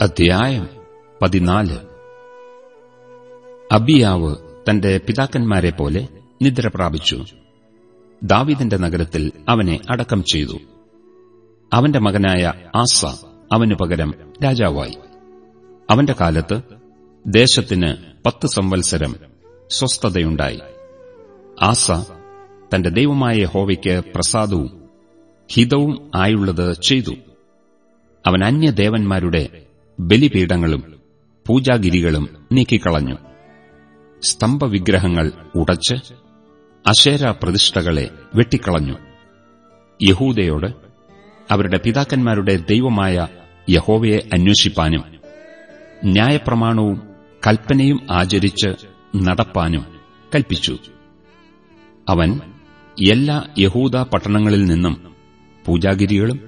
അധ്യായം പതിനാല്. അബിയാവ് തന്റെ പിതാക്കന്മാരെ പോലെ നിദ്ര പ്രാപിച്ചു. ദാവിദിന്റെ നഗരത്തിൽ അവനെ അടക്കം ചെയ്തു. അവന്റെ മകനായ ആസ അവനു പകരം രാജാവായി. അവന്റെ കാലത്ത് ദേശത്തിന് പത്ത് സംവത്സരം സ്വസ്ഥതയുണ്ടായി. ആസ തന്റെ ദൈവമായ ഹോവയ്ക്ക് പ്രസാദവും ഹിതവും ആയുള്ളത് ചെയ്തു. അവൻ അന്യദേവന്മാരുടെ ബലിപീഠങ്ങളും പൂജാഗിരികളും നീക്കിക്കളഞ്ഞു. സ്തംഭവിഗ്രഹങ്ങൾ ഉടച്ച് അശേര പ്രതിഷ്ഠകളെ വെട്ടിക്കളഞ്ഞു. യഹൂദയോട് അവരുടെ പിതാക്കന്മാരുടെ ദൈവമായ യഹോവയെ അന്വേഷിപ്പാനും ന്യായപ്രമാണവും കൽപ്പനയും ആചരിച്ച് നടപ്പാനും കൽപ്പിച്ചു. അവൻ എല്ലാ യഹൂദ പട്ടണങ്ങളിൽ നിന്നും പൂജാഗിരികളും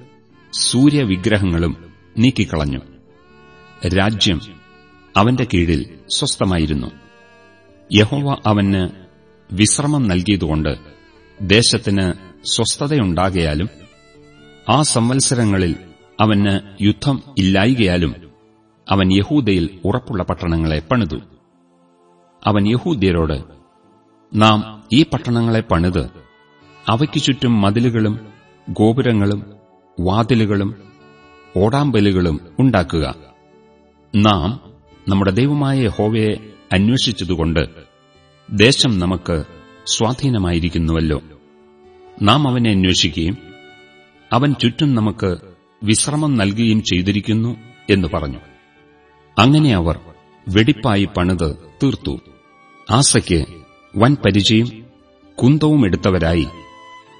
സൂര്യവിഗ്രഹങ്ങളും നീക്കിക്കളഞ്ഞു. രാജ്യം അവന്റെ കീഴിൽ സ്വസ്ഥമായിരുന്നു. യഹോവ അവന് വിശ്രമം നൽകിയതുകൊണ്ട് ദേശത്തിന് സ്വസ്ഥതയുണ്ടാകയാലും ആ സംവത്സരങ്ങളിൽ അവന് യുദ്ധം ഇല്ലായികയാലും അവൻ യഹൂദയിൽ ഉറപ്പുള്ള പട്ടണങ്ങളെ പണിതു. അവൻ യഹൂദ്യരോട് നാം ഈ പട്ടണങ്ങളെ പണിത് അവയ്ക്കു ചുറ്റും മതിലുകളും ഗോപുരങ്ങളും വാതിലുകളും ഓടാമ്പലുകളും ഉണ്ടാക്കുക. നാം നമ്മുടെ ദൈവമായ ഹോവയെ അന്വേഷിച്ചതുകൊണ്ട് ദേശം നമുക്ക് സ്വാധീനമായിരിക്കുന്നുവല്ലോ. നാം അവനെ അന്വേഷിക്കുകയും അവൻ ചുറ്റും നമുക്ക് വിശ്രമം നൽകുകയും ചെയ്തിരിക്കുന്നു എന്ന് പറഞ്ഞു. അങ്ങനെ അവർ വെടിപ്പായി പണിത് തീർത്തു. ആസയ്ക്ക് വൻ പരിചയം കുന്തവും എടുത്തവരായി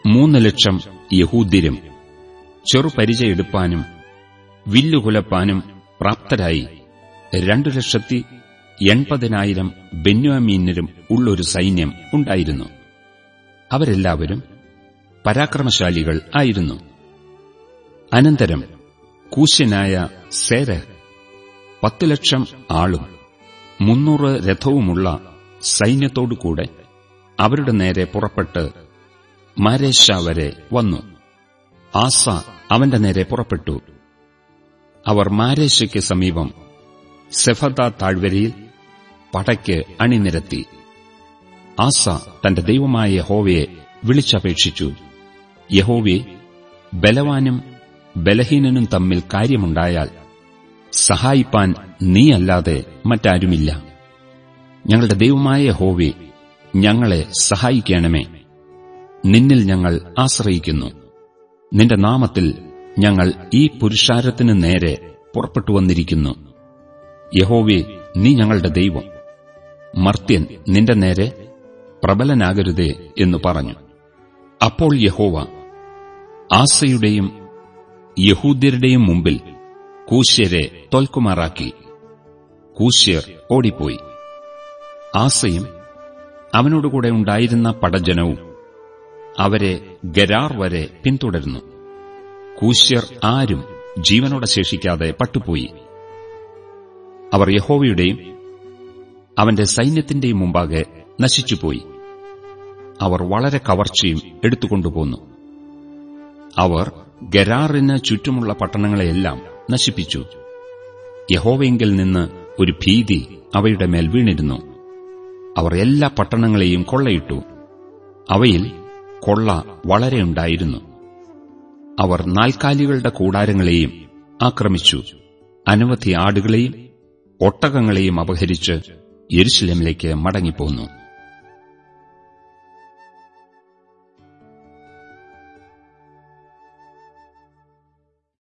മൂന്ന് ലക്ഷം യഹൂദ്യരും ചെറുപരിചയെടുപ്പാനും വില്ലുകുലപ്പാനും പ്രാപ്തരായി. രണ്ടു ലക്ഷത്തി എൺപതിനായിരം ബെന്യാമീനരും ഉള്ളൊരു സൈന്യം ഉണ്ടായിരുന്നു. അവരെല്ലാവരും പരാക്രമശാലികൾ ആയിരുന്നു. അനന്തരം കൂശ്യനായ സേര പത്തു ലക്ഷം ആളും മുന്നൂറ് രഥവുമുള്ള സൈന്യത്തോടുകൂടെ അവരുടെ നേരെ പുറപ്പെട്ട് മാരേഷ വരെ വന്നു. ആസ അവന്റെ നേരെ പുറപ്പെട്ടു. അവർ മാരേശയ്ക്ക് സമീപം സെഫദ താഴ്വരയിൽ പടയ്ക്ക് അണിനിരത്തി. ആസ തന്റെ ദൈവമായ യഹോവയെ വിളിച്ചപേക്ഷിച്ചു. യഹോവെ ബലവാനും ബലഹീനനും തമ്മിൽ കാര്യമുണ്ടായാൽ സഹായിപ്പാൻ നീയല്ലാതെ മറ്റാരുമില്ല. ഞങ്ങളുടെ ദൈവമായ യഹോവെ ഞങ്ങളെ സഹായിക്കണമേ. നിന്നിൽ ഞങ്ങൾ ആശ്രയിക്കുന്നു. നിന്റെ നാമത്തിൽ ഞങ്ങൾ ഈ പുരുഷാരത്തിനു നേരെ പുറപ്പെട്ടു വന്നിരിക്കുന്നു. യഹോവേ നീ ഞങ്ങളുടെ ദൈവം. മർത്യൻ നിന്റെ നേരെ പ്രബലനാകരുതേ എന്നു പറഞ്ഞു. അപ്പോൾ യഹോവ ആസയുടെയും യഹൂദ്യരുടെയും മുമ്പിൽ കൂശ്യരെ തോൽക്കുമാറാക്കി. കൂശ്യർ ഓടിപ്പോയി. ആസയും അവനോടുകൂടെ ഉണ്ടായിരുന്ന പടജനവും അവരെ ഗരാർ വരെ പിന്തുടരുന്നു. കൂശ്യർ ആരും ജീവനോടെ ശേഷിക്കാതെ പട്ടുപോയി. അവർ യഹോവയുടെയും അവന്റെ സൈന്യത്തിന്റെയും മുമ്പാകെ നശിച്ചുപോയി. അവർ വളരെ കവർച്ചയും എടുത്തുകൊണ്ടുപോന്നു. അവർ ഗരാറിന് ചുറ്റുമുള്ള പട്ടണങ്ങളെയെല്ലാം നശിപ്പിച്ചു. യഹോവയെങ്കിൽ നിന്ന് ഒരു ഭീതി അവയുടെ മേൽ വീണിരുന്നു. അവർ എല്ലാ പട്ടണങ്ങളെയും കൊള്ളയിട്ടു. അവയിൽ കൊള്ള വളരെയുണ്ടായിരുന്നു അവർ നാൽക്കാലികളുടെ കൂടാരങ്ങളെയും ആക്രമിച്ചു. അനവധി ആടുകളെയും ഒട്ടകങ്ങളെയും അപഹരിച്ച് യെരുശലേമിലേക്ക് മടങ്ങിപ്പോന്നു.